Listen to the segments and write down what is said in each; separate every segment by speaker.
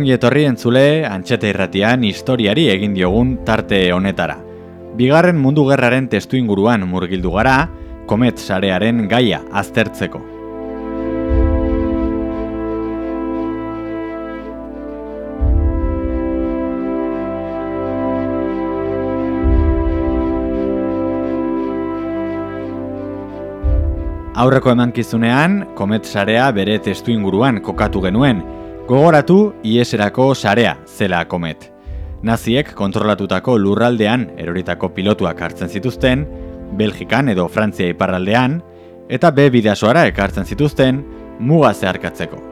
Speaker 1: Ongi etorri entzule antxete irratian historiari egin diogun tarte honetara. Bigarren mundu gerraren testu inguruan murgildu gara, komet sarearen gaia aztertzeko. Aurreko emankizunean, komet sarea bere testu inguruan kokatu genuen, Gogoratu IESerako sarea zela komet. Naziek kontrolatutako lurraldean eroritako pilotuak hartzen zituzten, Belgikan edo Frantzia iparraldean, eta B bidasoara ekartzen zituzten muga zeharkatzeko.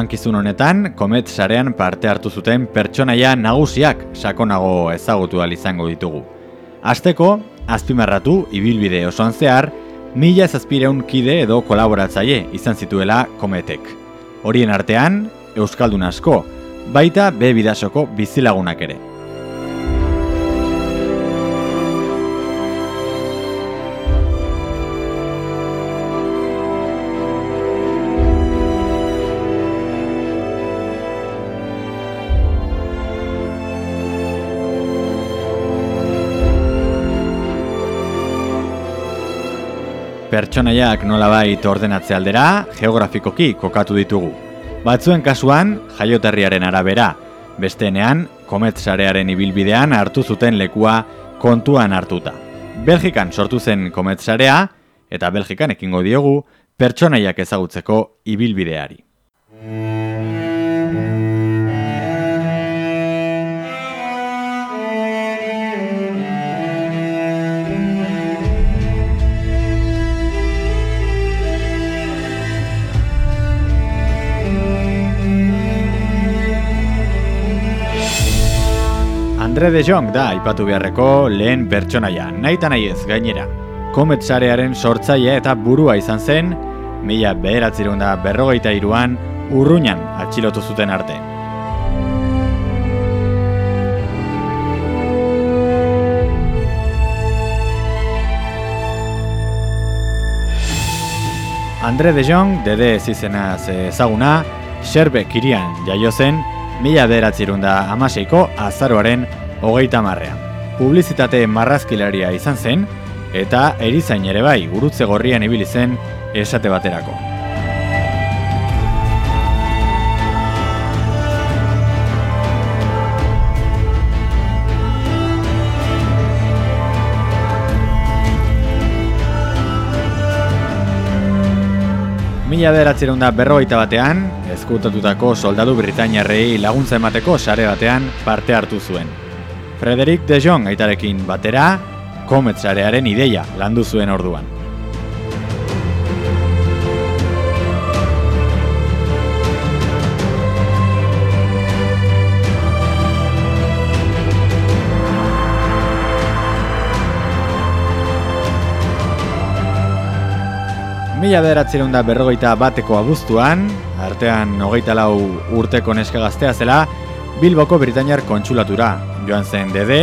Speaker 1: Emankizun honetan, komet sarean parte hartu zuten pertsonaia nagusiak sakonago ezagutu izango ditugu. Azteko, azpimarratu, ibilbide osoan zehar, mila zazpireun kide edo kolaboratzaile izan zituela kometek. Horien artean, Euskaldun asko, baita be bidasoko bizilagunak ere. Pertsonaiak nolabait ordenatze aldera, geografikoki kokatu ditugu. Batzuen kasuan, jaioterriaren arabera, besteenean, kometsarearen ibilbidean hartu zuten lekua kontuan hartuta. Belgikan sortu zen kometsarea, eta Belgikan ekingo diogu, pertsonaiak ezagutzeko ibilbideari. Andre de Jong da ipatu beharreko lehen pertsonaia, nahi eta nahi ez gainera. Komet sarearen sortzaile eta burua izan zen, mila beheratzerun da berrogeita iruan, urruñan atxilotu zuten arte. Andre de Jong, dede ez izenaz ezaguna, Xerbe kirian jaio zen, mila bederatzerun da amaseiko azaroaren hogeita marrean. Publizitate marrazkilaria izan zen, eta erizain ere bai gurutze gorrian ibili zen esate baterako. Mila bederatzeron da berrogeita batean, ezkutatutako soldadu Britainiarrei laguntza emateko sare batean parte hartu zuen. Frederick de Jong aitarekin batera, Comet sarearen ideia landu zuen orduan. Mila bederatzerun da berrogeita bateko abuztuan, artean hogeita lau urteko neska gaztea zela, Bilboko Britainiar kontsulatura, joan zen dede,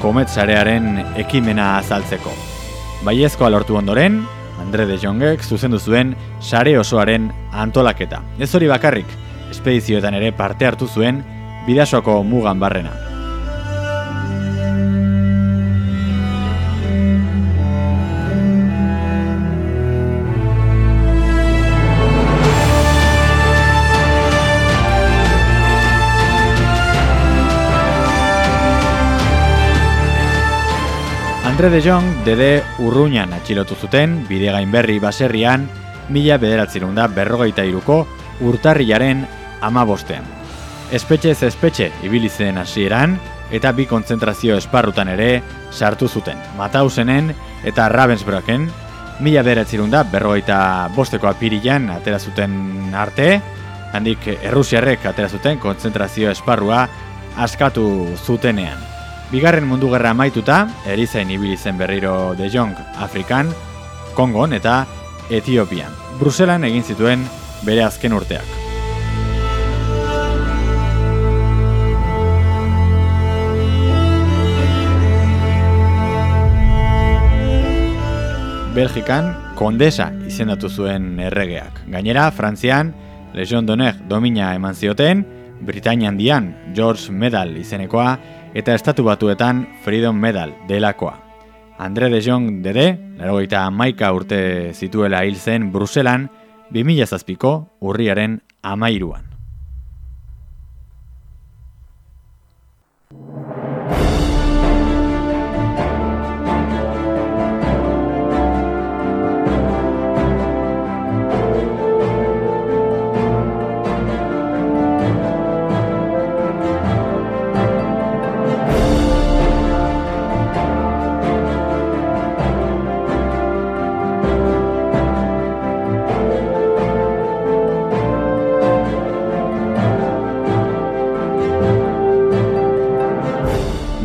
Speaker 1: kometsarearen ekimena azaltzeko. Baiezkoa lortu ondoren, Andre de Jongek zuzendu zuen sare osoaren antolaketa. Ez hori bakarrik, espedizioetan ere parte hartu zuen bidasoko mugan barrena. Andre de Jong dede urruñan atxilotu zuten bide gainberri baserrian mila bederatzerun da berrogeita iruko urtarriaren ama bostean. Espetxe ez espetxe ibilizen hasieran eta bi kontzentrazio esparrutan ere sartu zuten. Matausenen eta Ravensbroken mila bederatzerun da berrogeita bosteko apirilan atera zuten arte, handik Errusiarrek atera zuten kontzentrazio esparrua askatu zutenean. Bigarren mundu gerra amaituta, erizain ibili zen berriro de Jong Afrikan, Kongon eta Etiopian. Bruselan egin zituen bere azken urteak. Belgikan kondesa izendatu zuen erregeak. Gainera, Frantzian, Legion d'Honneur domina eman zioten, Britanian dian George Medal izenekoa, eta estatu batuetan Freedom Medal delakoa. Andre de Jong dede, larogeita maika urte zituela hil zen Bruselan, 2000 zazpiko urriaren amairuan.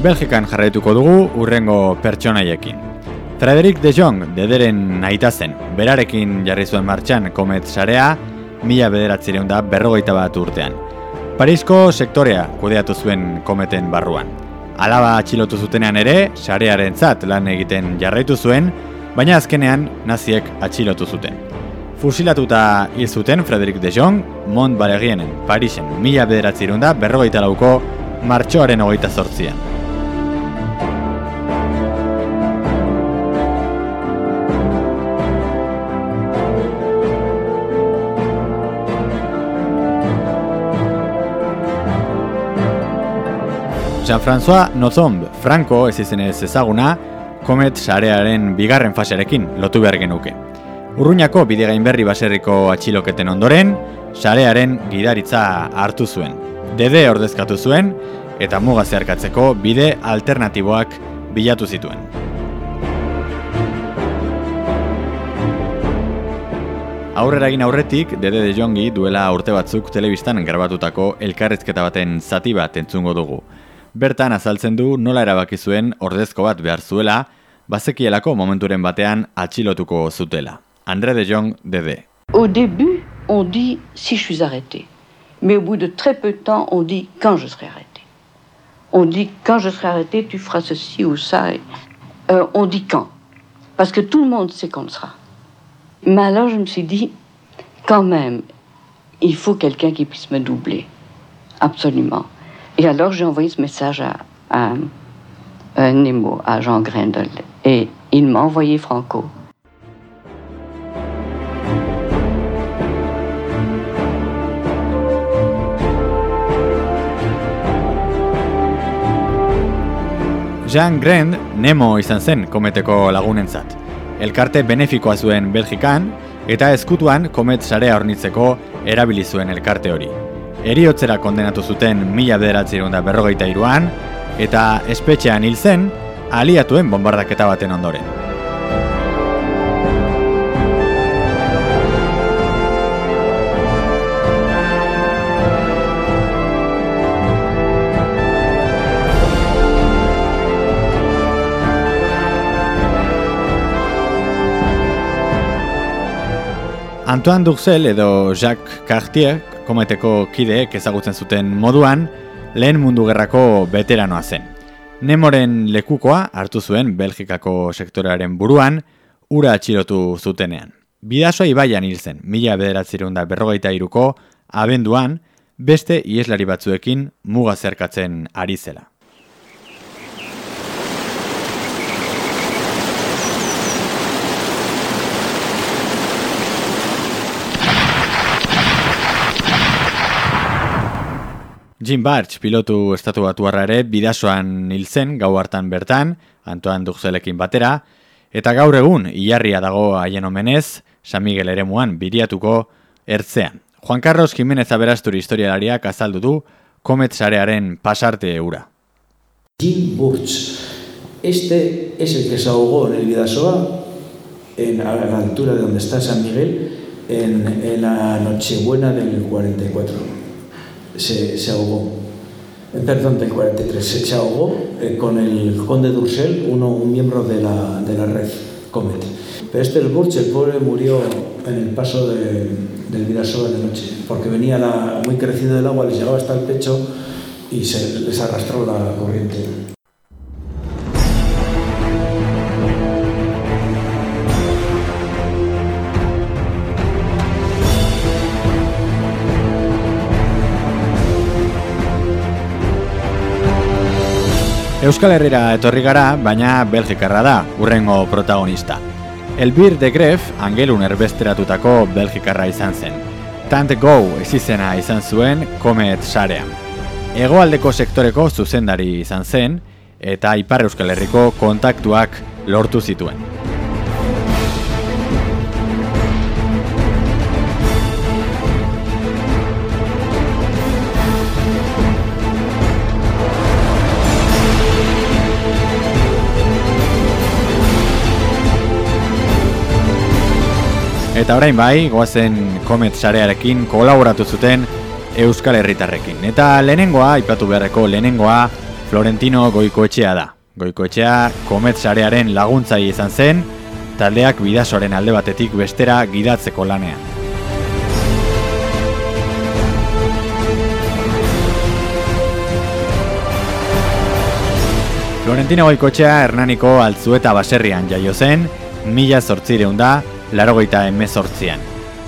Speaker 1: Belgikan jarraituko dugu urrengo pertsonaiekin. Frederick de Jong dederen naita zen, berarekin jarri zuen martxan komet sarea, mila bederatzireun da berrogeita bat urtean. Parisko sektorea kudeatu zuen kometen barruan. Alaba atxilotu zutenean ere, sarearen zat lan egiten jarraitu zuen, baina azkenean naziek atxilotu zuten. Fusilatuta hil zuten Frederick de Jong, Mont Balegienen, Parisen, mila bederatzireun berrogeita lauko martxoaren hogeita zortzian. Jean-François Nozomb, Franco ez izenez ezaguna, komet sarearen bigarren fasearekin lotu behar genuke. Urruñako bide berri baserriko atxiloketen ondoren, sarearen gidaritza hartu zuen. Dede ordezkatu zuen, eta muga zeharkatzeko bide alternatiboak bilatu zituen. Aurrera egin aurretik, Dede de Jongi duela urte batzuk telebistan grabatutako elkarrezketa baten zati bat entzungo dugu. Bertan azaltzen du nola erabaki zuen ordezko bat behar zuela, bazekielako momenturen batean atxilotuko zutela. André de Jong, DD.
Speaker 2: Au début, on dit si je suis arrêté. Mais au bout de très peu de temps, on dit quand je serai arrêté. On dit quand je serai arrêté, tu feras ceci ou ça. Euh, on dit quand. Parce que tout le monde sait qu'on le sera. Mais alors je me suis dit, quand même, il faut quelqu'un qui puisse me doubler. Absolument. Et alors j'ai envoyé ce message à, à, à Nemo, à Jean Grendel, et il m'a envoyé Franco.
Speaker 1: Jean Grend Nemo izan zen kometeko lagunentzat. Elkarte benefikoa zuen Belgikan eta ezkutuan komet sarea hornitzeko erabili zuen elkarte hori eriotzera kondenatu zuten mila bederatzerun da berrogeita iruan, eta espetxean hil zen, aliatuen bombardaketa baten ondoren. Antoine Duxel edo Jacques Cartier kometeko kideek ezagutzen zuten moduan, lehen mundu gerrako veteranoa zen. Nemoren lekukoa hartu zuen Belgikako sektorearen buruan, ura atxilotu zutenean. Bidasoa ibaian hil zen, mila bederatzerunda berrogeita iruko, abenduan, beste ieslari batzuekin muga zerkatzen ari zela. Jim Bartz, pilotu estatu batu ere, bidasoan hil zen gau hartan bertan, Antoan Duxelekin batera, eta gaur egun, ilarria dago haien omenez, San Miguel ere muan, biriatuko ertzean. Juan Carlos Jiménez aberasturi historialariak azaldu du, komet sarearen pasarte eura.
Speaker 3: Jim Burtz, este es el que se ahogó en el Bidasoa, en, la altura de donde está San Miguel, en, en la Nochebuena del 44 se, se ahogó. Perdón, del 43, se, ahogó eh, con el conde Dursel, uno, un miembro de la, de la red Comet. Pero este, el Burch, el pobre, murió en el paso de, del Vidasoa de noche, porque venía la, muy crecido el agua, les llegaba hasta el pecho y se les arrastró la corriente.
Speaker 1: Euskal Herrira etorri gara, baina Belgikarra da, urrengo protagonista. Elbir de Gref, angelun erbesteratutako Belgikarra izan zen. Tant Go ezizena izan zuen Komet sarean. Hegoaldeko sektoreko zuzendari izan zen, eta Ipar Euskal Herriko kontaktuak lortu zituen. Eta orain bai, goazen komet sarearekin kolaboratu zuten Euskal Herritarrekin. Eta lehenengoa, ipatu beharreko lehenengoa, Florentino Goikoetxea da. Goikoetxea komet sarearen laguntzai izan zen, taldeak bidasoren alde batetik bestera gidatzeko lanean. Florentino Goikoetxea Hernaniko altzueta baserrian jaio zen, mila zortzireun da, larogeita emezortzian.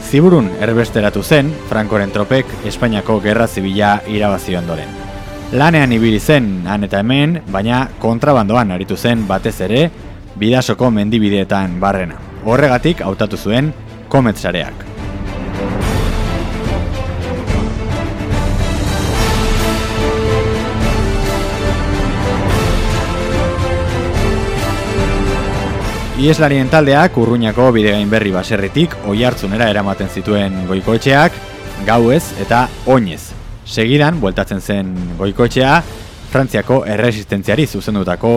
Speaker 1: Ziburun erbesteratu zen, Frankoren tropek Espainiako Gerra Zibila irabazi ondoren. Lanean ibili zen han eta hemen, baina kontrabandoan aritu zen batez ere, bidasoko mendibideetan barrena. Horregatik hautatu zuen kometzareak. Ieslarien taldeak urruñako bidegain berri baserritik oi hartzunera eramaten zituen goikoetxeak, gauez eta oinez. Segidan, bueltatzen zen goikoetxea, Frantziako erresistentziari zuzendutako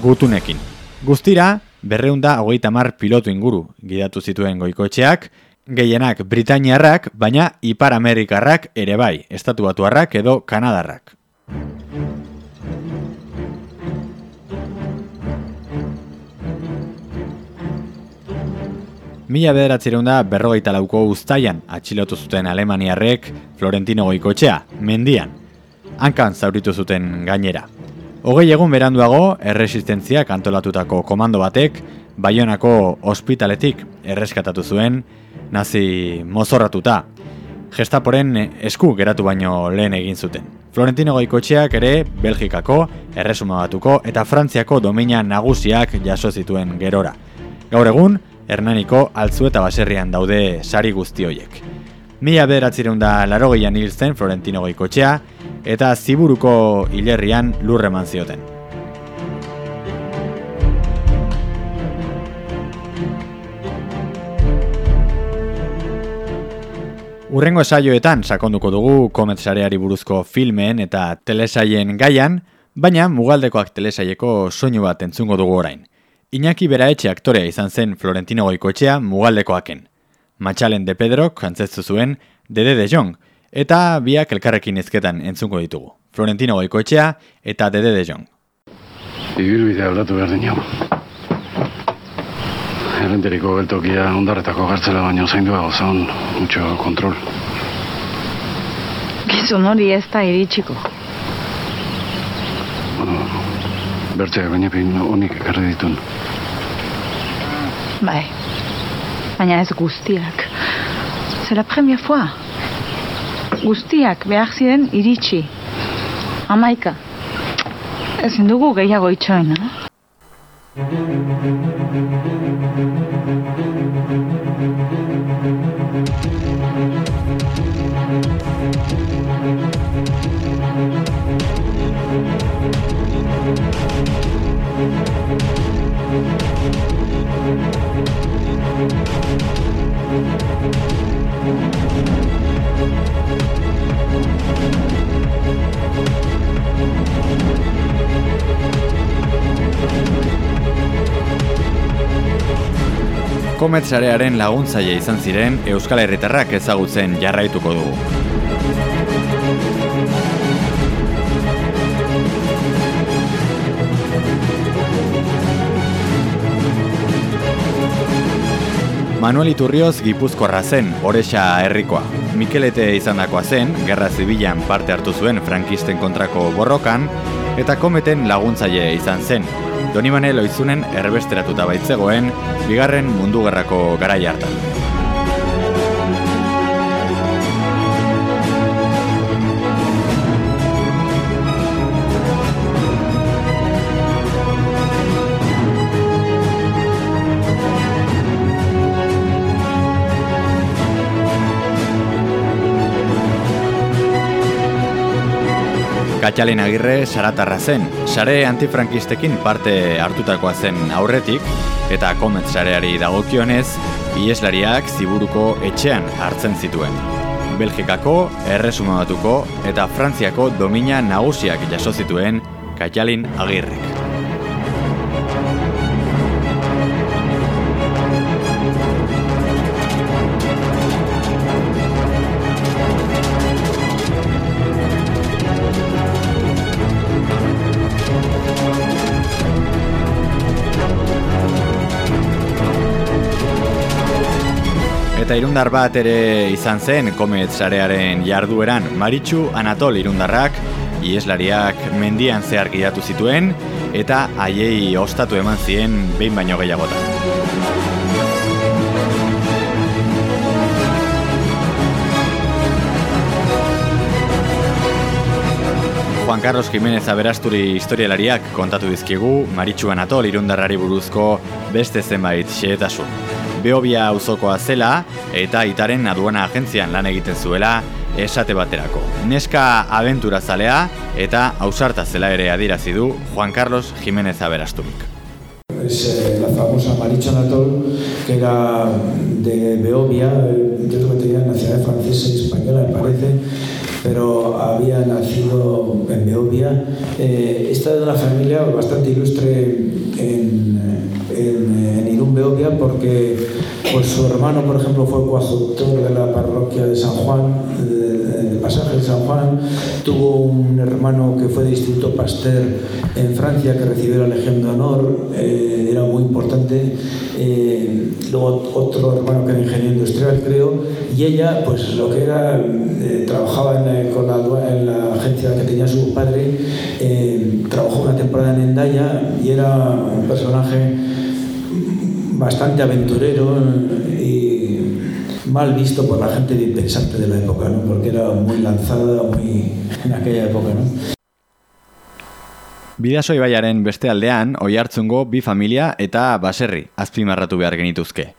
Speaker 1: gutunekin. Guztira, berreunda hogeita mar pilotu inguru gidatu zituen goikoetxeak, gehienak Britainiarrak, baina Ipar Amerikarrak ere bai, estatuatuarrak edo Kanadarrak. Mila bederatzireun da berrogeita lauko ustaian atxilotu zuten Alemaniarrek Florentino goikotxea, mendian. Hankan zauritu zuten gainera. Hogei egun beranduago, erresistentzia kantolatutako komando batek, Baionako ospitaletik erreskatatu zuen, nazi mozorratuta. Gestaporen esku geratu baino lehen egin zuten. Florentino goikotxeak ere Belgikako, erresuma batuko eta Frantziako domina nagusiak jaso zituen gerora. Gaur egun, Hernaniko altzu eta baserrian daude sari guzti hoiek. Mila bederatzireun da laro gehian hil zen Florentino goikotxea eta ziburuko hilerrian lurreman zioten. Urrengo esaioetan sakonduko dugu kometsareari buruzko filmeen eta telesaien gaian, baina mugaldekoak telesaieko soinu bat entzungo dugu orain. Iñaki Beraetxe aktorea izan zen Florentino Goikoetxea mugaldekoaken. Matxalen de Pedro kantzestu zuen Dede de Jong, eta biak elkarrekin izketan entzungo ditugu. Florentino Goikoetxea eta Dede de Jong.
Speaker 4: Ibilbidea aldatu behar dinau. Errenteriko geltokia ondarretako gartzela baino zainduago zaun, mucho kontrol.
Speaker 5: Gizun hori ez da iritsiko.
Speaker 4: Bueno, bertzeak baina pin honik ekarri ditun.
Speaker 5: Bai, baina ez guztiak. Zela premia foa. Guztiak behar ziren iritsi. Amaika. Ezin dugu gehiago itxoin, eh?
Speaker 1: Kometsarearen laguntzaile izan ziren Euskal Herritarrak ezagutzen jarraituko dugu. Manuel Iturrioz gipuzkorra zen, orexa herrikoa. Mikelete izandakoa zen, gerra zibilan parte hartu zuen frankisten kontrako borrokan, eta kometen laguntzaile izan zen. Donibane loizunen erbesteratuta baitzegoen, bigarren mundu gerrako garai hartan. Katxalen agirre saratarra zen, sare antifrankistekin parte hartutakoa zen aurretik, eta komet sareari dagokionez, ieslariak ziburuko etxean hartzen zituen. Belgikako, erresuma batuko eta Frantziako domina nagusiak jaso zituen Katxalin agirrek. Eta irundar bat ere izan zen komet sarearen jardueran Maritxu Anatol irundarrak ieslariak mendian zehar gidatu zituen eta haiei ostatu eman zien behin baino gehiagotan. Juan Carlos Jiménez aberasturi historialariak kontatu dizkigu Maritxu Anatol irundarrari buruzko beste zenbait xeetasun. Beobia auzokoa zela eta itaren aduana agentzian lan egiten zuela esate baterako. Neska aventura zalea eta ausarta zela ere adirazi du Juan Carlos Jiménez Aberasturik.
Speaker 3: Es eh, la famosa Maricha Natol, que era de Beobia, yo creo que tenía nacionalidad francesa y española, me parece, pero había nacido en Beobia. Eh, esta es una familia bastante ilustre en, en, en Porque pues su hermano, por ejemplo, fue coadjutor de la parroquia de San Juan, del pasaje de San Juan, tuvo un hermano que fue de Instituto Pasteur en Francia que recibió la Legión de Honor, eh, era muy importante, eh, luego otro hermano que era ingeniero industrial, creo, y ella, pues lo que era, eh, trabajaba en, con la, en la agencia que tenía su padre, eh, trabajó una temporada en Endaya y era un personaje bastante aventurero y mal visto por la gente bien pensante de la época, ¿no? porque era muy lanzada muy en aquella época. ¿no?
Speaker 1: Bidaso ibaiaren beste aldean, oi hartzungo bi familia eta baserri azpimarratu behar genituzke.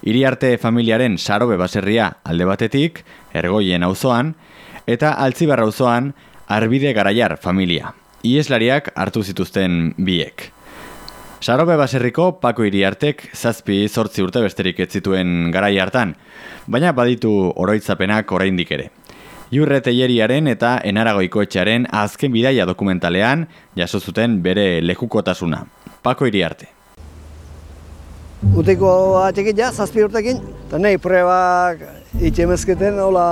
Speaker 1: Hiri arte familiaren sarobe baserria alde batetik, ergoien auzoan, eta altzibarra auzoan arbide garaiar familia. Ieslariak hartu zituzten biek. Sarobe baserriko Pako Iriartek zazpi zortzi urte besterik ez zituen garai hartan, baina baditu oroitzapenak oraindik ere. Jurre Teieriaren eta Enaragoiko etxearen azken bidaia dokumentalean jaso zuten bere lekukotasuna. Pako Iriarte.
Speaker 6: Uteko atxekin ja, zazpi urtekin, eta nahi prebak itxemezketen, hola,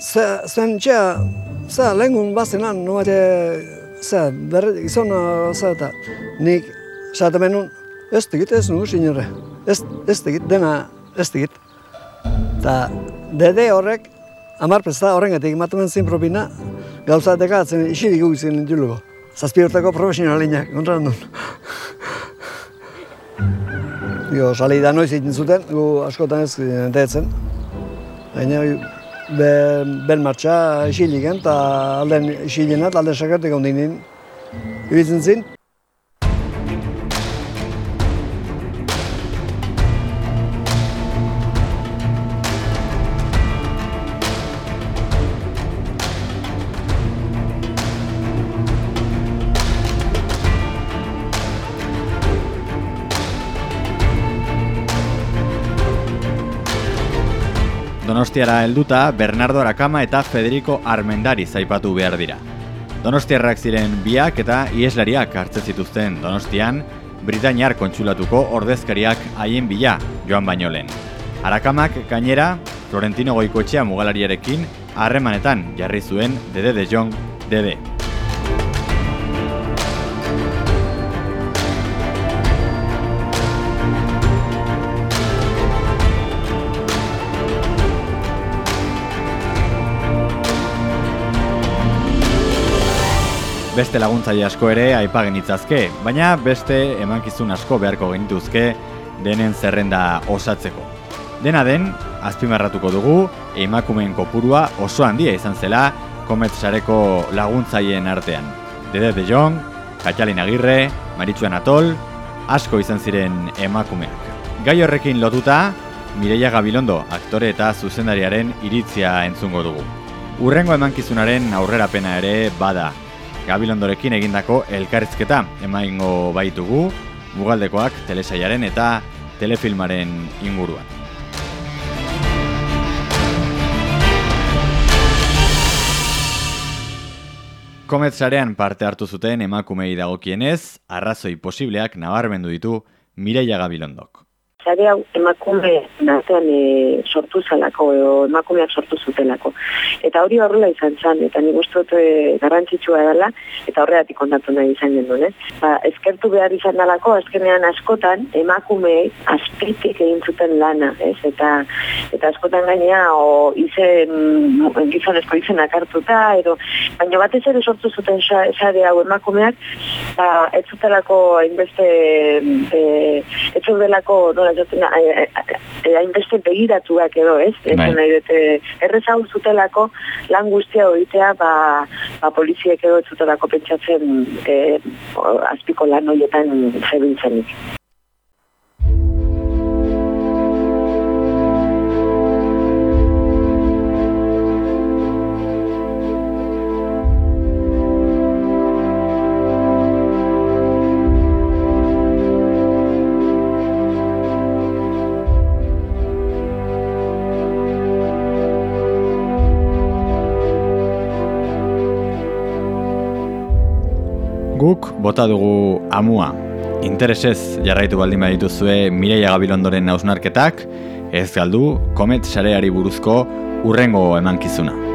Speaker 6: zen txea, za, lehengun bazenan, no Zer, berri, izan, zer eta nik esaten benun, ez tegit ez nugu sinorre, ez, ez tegit, dena ez tegit. Eta dede horrek, amar presta horrengatik ematen zin propina, gauzateka atzen isirik guzien dulugu. Zazpi urteko profesionalinak, kontra nun. Dio, sali da noiz egin zuten, gu askotan ez enteetzen. Baina, ben martxa isiligen, eta alden isilenat, alden sakertik ondinen ibitzen zin.
Speaker 1: Donostiara helduta Bernardo Arakama eta Federico Armendari zaipatu behar dira. Donostiarrak ziren biak eta ieslariak hartzen zituzten Donostian, Britainiar kontsulatuko ordezkariak haien bila joan baino lehen. Arakamak gainera Florentino Goikoetxea mugalariarekin harremanetan jarri zuen Dede de Jong Dede. Beste laguntzaile asko ere aipagen itzazke, baina beste emankizun asko beharko genituzke denen zerrenda osatzeko. Dena den, azpimarratuko dugu, emakumeen kopurua oso handia izan zela kometsareko laguntzaileen artean. Dede de Jong, Katxalin Agirre, Maritxuan Atol, asko izan ziren emakumeak. Gai horrekin lotuta, Mireia Gabilondo, aktore eta zuzendariaren iritzia entzungo dugu. Urrengo emankizunaren aurrerapena ere bada. Gabilondorekin egindako elkarrizketa emaingo baitugu, mugaldekoak telesaiaren eta telefilmaren inguruan. Kometzarean parte hartu zuten emakumei dagokienez, arrazoi posibleak nabarmendu ditu Mireia Gabilondok
Speaker 7: sare hau emakume nazean e, sortu zalako, edo emakumeak sortu zutelako. Eta hori horrela izan zen, eta nik ustot e, garrantzitsua dela, eta horreatik kontatu nahi izan genuen, ez? Ba, ezkertu behar izan dalako, azkenean askotan, emakumeei azpitik egin zuten lana, ez? Eta, eta askotan gainea, o izen, gizonezko izenak hartuta, edo, baina batez ere sortu zuten sare hau emakumeak, ba, ez zutelako hainbeste, e, ez zutelako, nola, esaten hainbeste begiratuak edo, ez? Ez bai. nahi dute, errezau zutelako lan guztia horitea, ba, ba poliziek edo zutelako pentsatzen e, azpiko lan horietan zebiltzenik.
Speaker 1: Bota dugu amua. Interesez jarraitu baldin badituzue Mireia Gabilondoren nausnarketak, ez galdu, komet sareari buruzko urrengo emankizuna.